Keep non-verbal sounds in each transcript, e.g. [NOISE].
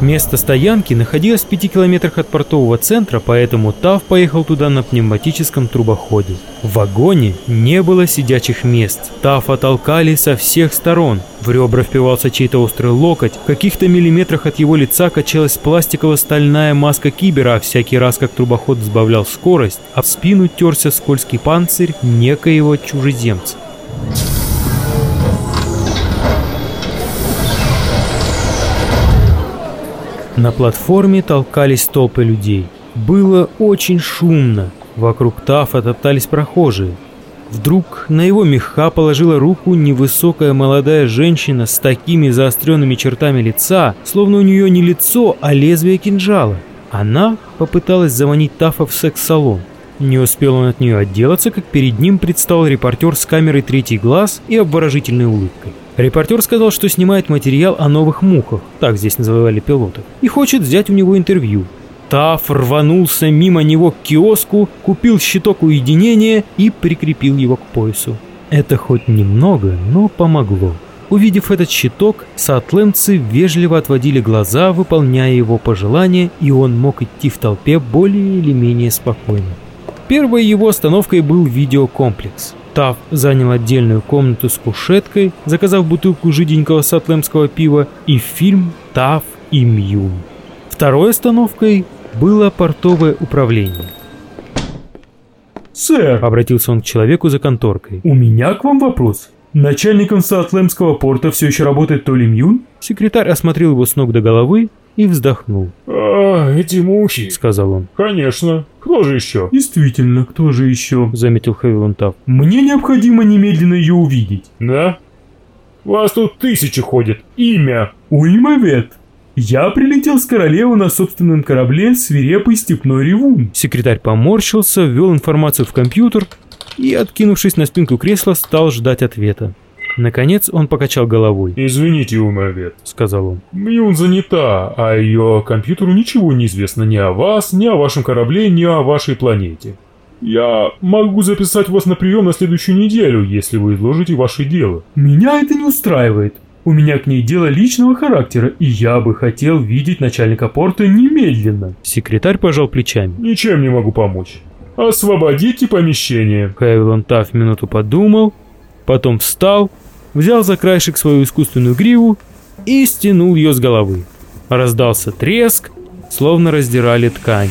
Место стоянки находилось в пяти километрах от портового центра, поэтому Тав поехал туда на пневматическом трубоходе. В вагоне не было сидячих мест. Тафа толкали со всех сторон. В ребра впивался чей-то острый локоть. В каких-то миллиметрах от его лица качалась пластиково-стальная маска кибера, а всякий раз, как трубоход сбавлял скорость, а в спину терся скользкий панцирь некоего чужеземца. На платформе толкались толпы людей. Было очень шумно. Вокруг Тафа топтались прохожие. Вдруг на его меха положила руку невысокая молодая женщина с такими заостренными чертами лица, словно у нее не лицо, а лезвие кинжала. Она попыталась заманить Тафа в секс-салон. Не успел он от нее отделаться, как перед ним предстал репортер с камерой «Третий глаз» и обворожительной улыбкой. Репортер сказал, что снимает материал о новых мухах, так здесь называли пилотов, и хочет взять у него интервью. Таф рванулся мимо него к киоску, купил щиток уединения и прикрепил его к поясу. Это хоть немного, но помогло. Увидев этот щиток, саатлемцы вежливо отводили глаза, выполняя его пожелания, и он мог идти в толпе более или менее спокойно. Первой его остановкой был видеокомплекс. Тав занял отдельную комнату с кушеткой, заказав бутылку жиденького сатлемского пива и фильм «Тав и Мьюн». Второй остановкой было портовое управление. «Сэр», — обратился он к человеку за конторкой, — «у меня к вам вопрос. Начальником Саатлемского порта все еще работает Толи Мьюн?» Секретарь осмотрел его с ног до головы и вздохнул. «А, эти мухи», — сказал он. «Конечно. Кто же еще?» «Действительно, кто же еще?» — заметил Хавилон Тав. «Мне необходимо немедленно ее увидеть». «Да? Вас тут тысячи ходят. Имя?» «Уимавет. Я прилетел с королевы на собственном корабле свирепый степной ревун». Секретарь поморщился, ввел информацию в компьютер и, откинувшись на спинку кресла, стал ждать ответа. Наконец он покачал головой. «Извините, Умавет», — сказал он. «Мьюн занята, а ее компьютеру ничего не известно ни о вас, ни о вашем корабле, ни о вашей планете. Я могу записать вас на прием на следующую неделю, если вы изложите ваше дело». «Меня это не устраивает. У меня к ней дело личного характера, и я бы хотел видеть начальника порта немедленно». Секретарь пожал плечами. «Ничем не могу помочь. Освободите помещение». Хайлон Тафф минуту подумал, потом встал взял за краешек свою искусственную гриву и стянул ее с головы. Раздался треск, словно раздирали ткань.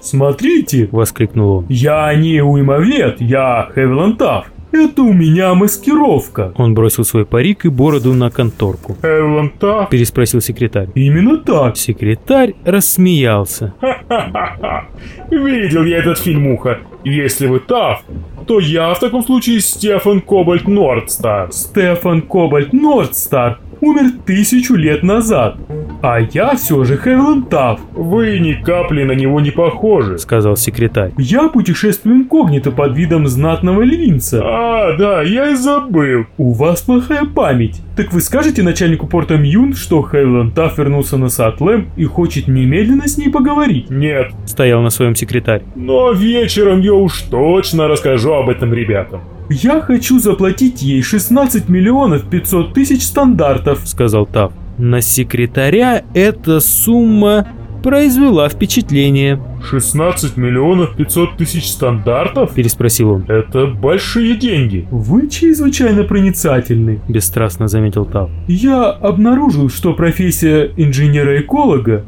«Смотрите!» — воскликнул он. «Я не уймовед, я Хевилантав. Это у меня маскировка!» Он бросил свой парик и бороду на конторку. «Хевилантав?» — переспросил секретарь. «Именно так!» Секретарь рассмеялся. «Ха-ха-ха! Видел я этот фильм, Уха. Если вы Тав, то я в таком случае Стефан Кобальт Нордстар. Стефан Кобальт Нордстар умер тысячу лет назад. А я все же Хевиланд Тафф. Вы ни капли на него не похожи, сказал секретарь. Я путешествую инкогнито под видом знатного львинца. А, да, я и забыл. У вас плохая память. Так вы скажете начальнику порта Мьюн, что Хевиланд Тафф вернулся на Сатлем и хочет немедленно с ней поговорить? Нет. Стоял на своем секретарь. Но вечером я уж точно расскажу об этом ребятам. «Я хочу заплатить ей 16 миллионов 500 тысяч стандартов», — сказал Тав. На секретаря эта сумма произвела впечатление. 16 миллионов 500 тысяч стандартов? Переспросил он. Это большие деньги. Вы чрезвычайно проницательны, бесстрастно заметил Тав. Я обнаружил, что профессия инженера-эколога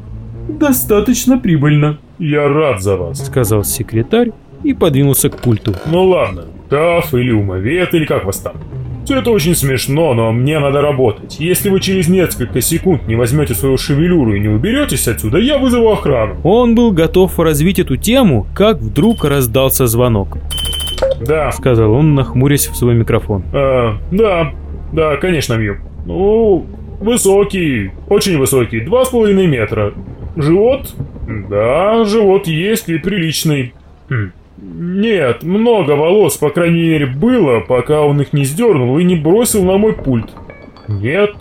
достаточно прибыльна. Я рад за вас, сказал секретарь и подвинулся к пульту. Ну ладно, Таф или Умовет или как вас там. Все это очень смешно, но мне надо работать. Если вы через несколько секунд не возьмете свою шевелюру и не уберетесь отсюда, я вызову охрану. Он был готов развить эту тему, как вдруг раздался звонок. Да, сказал он, нахмурясь в свой микрофон. А, да, да, конечно, Мью. Ну, высокий, очень высокий, два с половиной метра. Живот? Да, живот есть и приличный. Хм. Нет, много волос, по крайней мере, было, пока он их не сдернул и не бросил на мой пульт. Нет,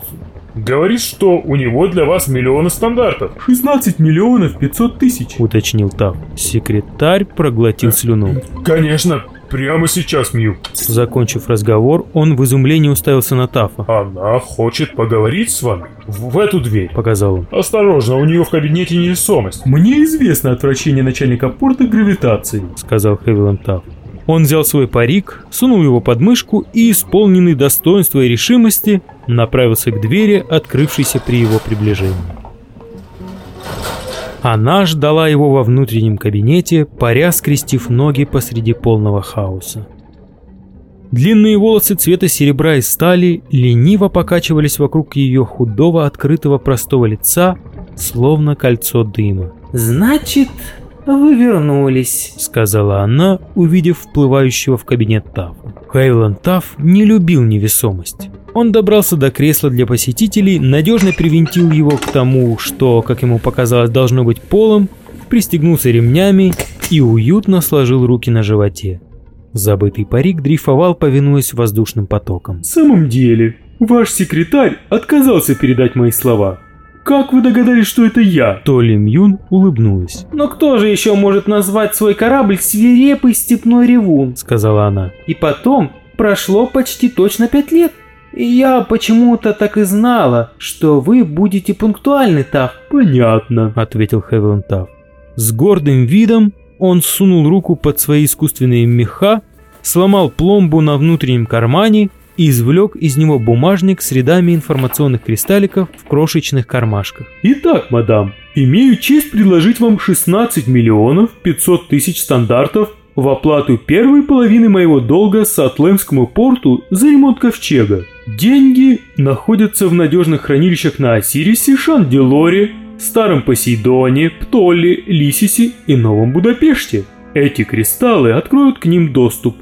говорит, что у него для вас миллионы стандартов. 16 миллионов 500 тысяч, уточнил Тав. Секретарь проглотил слюну. Конечно, Прямо сейчас, Мью. Закончив разговор, он в изумлении уставился на Тафа. Она хочет поговорить с вами? В, в эту дверь. Показал он. Осторожно, у нее в кабинете невесомость. Мне известно отвращение начальника порта гравитации. Сказал Хевиланд Таф. Он взял свой парик, сунул его под мышку и, исполненный достоинства и решимости, направился к двери, открывшейся при его приближении. Она ждала его во внутреннем кабинете, паря скрестив ноги посреди полного хаоса. Длинные волосы цвета серебра и стали лениво покачивались вокруг ее худого, открытого, простого лица, словно кольцо дыма. «Значит, вы вернулись», — сказала она, увидев вплывающего в кабинет Тафа. Хейланд Таф не любил невесомость. Он добрался до кресла для посетителей, надежно привинтил его к тому, что, как ему показалось, должно быть полом, пристегнулся ремнями и уютно сложил руки на животе. Забытый парик дрейфовал, повинуясь воздушным потокам. В самом деле, ваш секретарь отказался передать мои слова. Как вы догадались, что это я? Толи Мьюн улыбнулась. «Но кто же еще может назвать свой корабль свирепый степной ревун?» Сказала она. И потом, прошло почти точно пять лет. И я почему-то так и знала, что вы будете пунктуальны, Тав. Понятно. Ответил Хевилан Тав. С гордым видом он сунул руку под свои искусственные меха, сломал пломбу на внутреннем кармане и извлек из него бумажник с рядами информационных кристалликов в крошечных кармашках. Итак, мадам, имею честь предложить вам 16 миллионов 500 тысяч стандартов в оплату первой половины моего долга Сатлемскому порту за ремонт ковчега. Деньги находятся в надежных хранилищах на Осирисе, Шанделоре, Старом Посейдоне, Птоле, Лисисе и Новом Будапеште. Эти кристаллы откроют к ним доступ.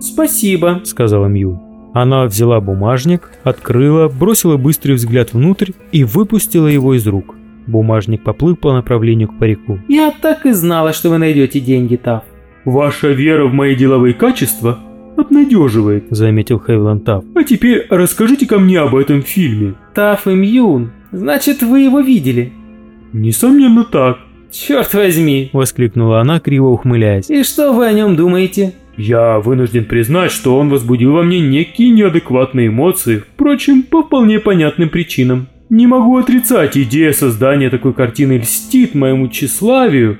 «Спасибо», — сказала Мью. Она взяла бумажник, открыла, бросила быстрый взгляд внутрь и выпустила его из рук. Бумажник поплыл по направлению к парику. «Я так и знала, что вы найдете деньги, Тав». «Ваша вера в мои деловые качества обнадеживает», — заметил Хевиланд Тафф. «А теперь расскажите ко мне об этом фильме». «Таф и Мьюн, значит, вы его видели?» «Несомненно так». «Черт возьми!» — воскликнула она, криво ухмыляясь. «И что вы о нем думаете?» Я вынужден признать, что он возбудил во мне некие неадекватные эмоции, впрочем, по вполне понятным причинам. Не могу отрицать, идея создания такой картины льстит моему тщеславию,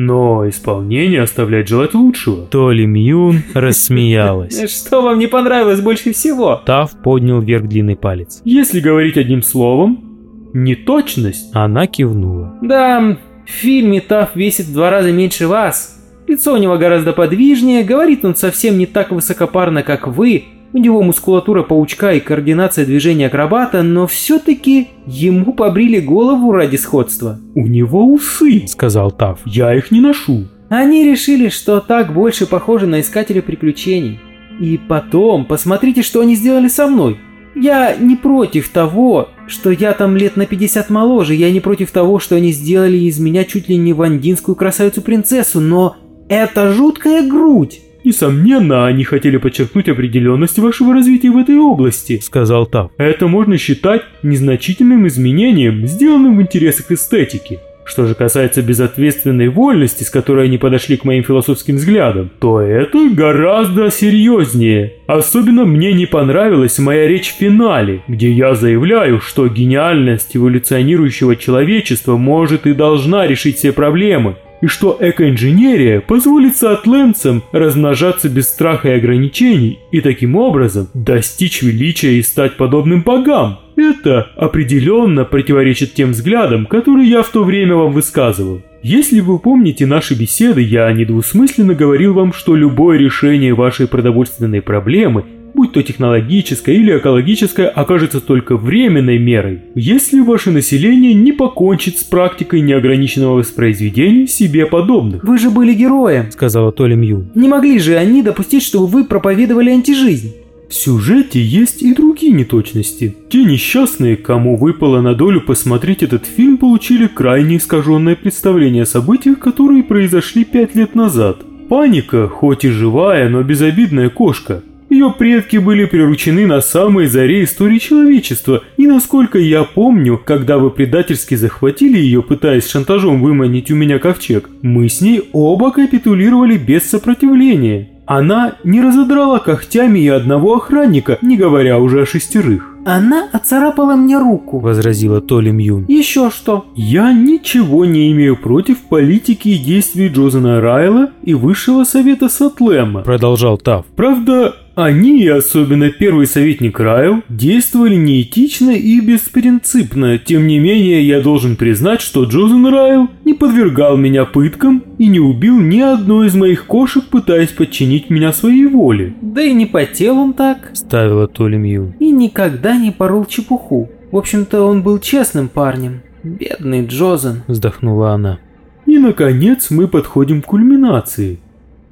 но исполнение оставляет желать лучшего. Толи Мьюн [LAUGHS] рассмеялась. Что вам не понравилось больше всего? Тав поднял вверх длинный палец. Если говорить одним словом, неточность. Она кивнула. Да, в фильме Тав весит в два раза меньше вас. Лицо у него гораздо подвижнее, говорит он совсем не так высокопарно, как вы. У него мускулатура паучка и координация движения акробата, но все-таки ему побрили голову ради сходства. «У него усы», — сказал Тав. «Я их не ношу». Они решили, что так больше похоже на искателя приключений. И потом, посмотрите, что они сделали со мной. Я не против того, что я там лет на 50 моложе, я не против того, что они сделали из меня чуть ли не вандинскую красавицу-принцессу, но это жуткая грудь. Несомненно, они хотели подчеркнуть определенность вашего развития в этой области, сказал Тав. Это можно считать незначительным изменением, сделанным в интересах эстетики. Что же касается безответственной вольности, с которой они подошли к моим философским взглядам, то это гораздо серьезнее. Особенно мне не понравилась моя речь в финале, где я заявляю, что гениальность эволюционирующего человечества может и должна решить все проблемы, и что экоинженерия позволит саатлендцам размножаться без страха и ограничений и таким образом достичь величия и стать подобным богам. Это определенно противоречит тем взглядам, которые я в то время вам высказывал. Если вы помните наши беседы, я недвусмысленно говорил вам, что любое решение вашей продовольственной проблемы будь то технологическое или экологическое, окажется только временной мерой, если ваше население не покончит с практикой неограниченного воспроизведения себе подобных. «Вы же были героем», — сказала Толя Мью. «Не могли же они допустить, чтобы вы проповедовали антижизнь?» В сюжете есть и другие неточности. Те несчастные, кому выпало на долю посмотреть этот фильм, получили крайне искаженное представление о событиях, которые произошли пять лет назад. Паника, хоть и живая, но безобидная кошка, ее предки были приручены на самой заре истории человечества, и насколько я помню, когда вы предательски захватили ее, пытаясь шантажом выманить у меня ковчег, мы с ней оба капитулировали без сопротивления. Она не разодрала когтями и одного охранника, не говоря уже о шестерых. Она отцарапала мне руку. Возразила Толи Мьюн. Еще что? Я ничего не имею против политики и действий Джозена Райла и Высшего Совета Сатлема, продолжал Тав. Правда, они, особенно первый советник Райл, действовали неэтично и беспринципно. Тем не менее, я должен признать, что Джозен Райл не подвергал меня пыткам и не убил ни одной из моих кошек, пытаясь подчинить меня своей воле. Да и не потел он так. Ставила Толи Мью. И никогда не порол чепуху. В общем-то, он был честным парнем. Бедный Джозен. Вздохнула она. И, наконец, мы подходим к кульминации.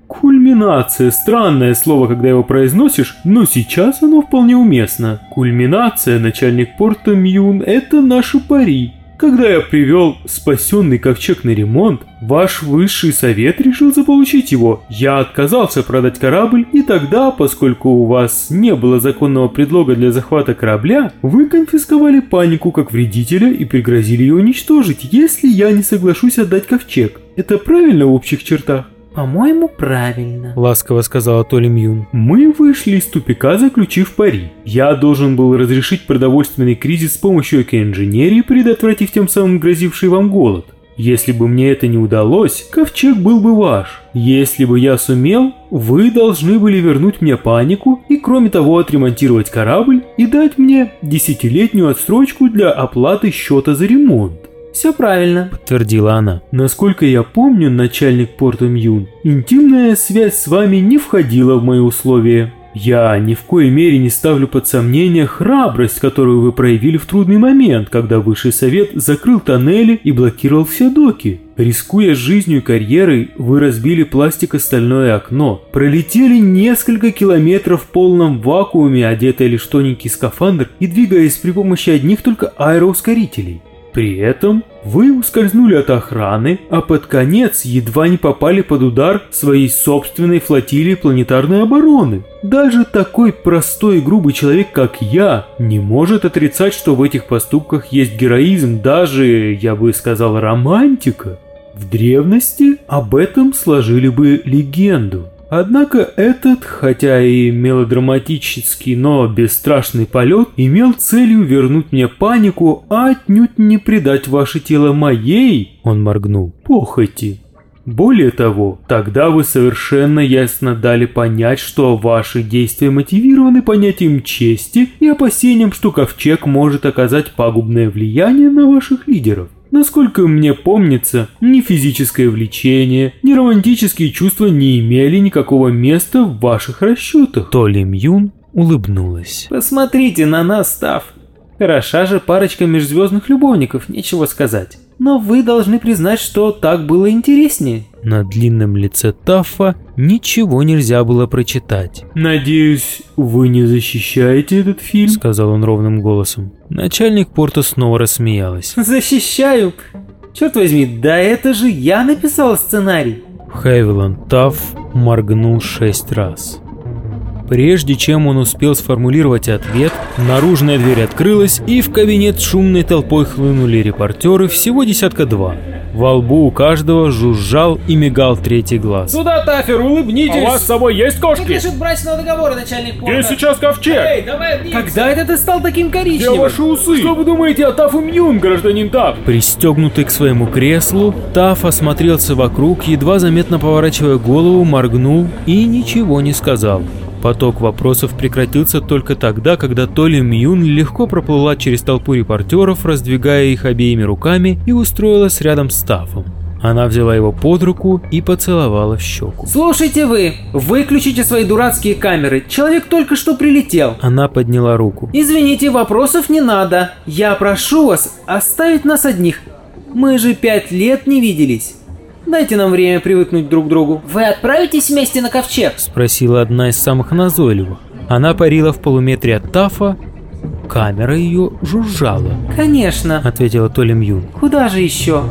Кульминация – странное слово, когда его произносишь, но сейчас оно вполне уместно. Кульминация, начальник порта Мьюн – это наши пари. Когда я привел спасенный ковчег на ремонт, ваш высший совет решил заполучить его. Я отказался продать корабль, и тогда, поскольку у вас не было законного предлога для захвата корабля, вы конфисковали панику как вредителя и пригрозили ее уничтожить, если я не соглашусь отдать ковчег. Это правильно в общих чертах? «По-моему, правильно», — ласково сказала Толи Мьюн. «Мы вышли из тупика, заключив пари. Я должен был разрешить продовольственный кризис с помощью экоинженерии, предотвратив тем самым грозивший вам голод. Если бы мне это не удалось, ковчег был бы ваш. Если бы я сумел, вы должны были вернуть мне панику и кроме того отремонтировать корабль и дать мне десятилетнюю отсрочку для оплаты счета за ремонт. «Все правильно», — подтвердила она. «Насколько я помню, начальник порта Мьюн, интимная связь с вами не входила в мои условия. Я ни в коей мере не ставлю под сомнение храбрость, которую вы проявили в трудный момент, когда Высший Совет закрыл тоннели и блокировал все доки. Рискуя жизнью и карьерой, вы разбили пластико-стальное окно, пролетели несколько километров в полном вакууме, одетая лишь тоненький скафандр и двигаясь при помощи одних только аэроускорителей. При этом вы ускользнули от охраны, а под конец едва не попали под удар своей собственной флотилии планетарной обороны. Даже такой простой и грубый человек, как я, не может отрицать, что в этих поступках есть героизм, даже, я бы сказал, романтика. В древности об этом сложили бы легенду. Однако этот, хотя и мелодраматический, но бесстрашный полет имел целью вернуть мне панику, а отнюдь не предать ваше тело моей, он моргнул, похоти. Более того, тогда вы совершенно ясно дали понять, что ваши действия мотивированы понятием чести и опасением, что ковчег может оказать пагубное влияние на ваших лидеров. Насколько мне помнится, ни физическое влечение, ни романтические чувства не имели никакого места в ваших расчетах. Толи Мьюн улыбнулась. Посмотрите на нас, Став. Хороша же парочка межзвездных любовников, нечего сказать. Но вы должны признать, что так было интереснее. На длинном лице Таффа ничего нельзя было прочитать. «Надеюсь, вы не защищаете этот фильм?» — сказал он ровным голосом. Начальник порта снова рассмеялась. «Защищаю? Черт возьми, да это же я написал сценарий!» Хевиланд Тафф моргнул шесть раз. Прежде чем он успел сформулировать ответ, наружная дверь открылась, и в кабинет шумной толпой хлынули репортеры, всего десятка два. Во лбу у каждого жужжал и мигал третий глаз. Сюда, Тафер, улыбнитесь! А у вас с собой есть кошки? Пишет брачного договора, начальник порта. Где сейчас ковчег? Эй, давай вниз. Когда это ты стал таким коричневым? Где ваши усы? Что вы думаете о Тафу Мьюн, гражданин Таф? Пристегнутый к своему креслу, Таф осмотрелся вокруг, едва заметно поворачивая голову, моргнул и ничего не сказал. Поток вопросов прекратился только тогда, когда Толи Мьюн легко проплыла через толпу репортеров, раздвигая их обеими руками и устроилась рядом с Тафом. Она взяла его под руку и поцеловала в щеку. «Слушайте вы, выключите свои дурацкие камеры, человек только что прилетел». Она подняла руку. «Извините, вопросов не надо. Я прошу вас оставить нас одних. Мы же пять лет не виделись». Дайте нам время привыкнуть друг к другу. Вы отправитесь вместе на ковчег? Спросила одна из самых назойливых. Она парила в полуметре от Тафа. Камера ее жужжала. Конечно, ответила Толи Мьюн. Куда же еще?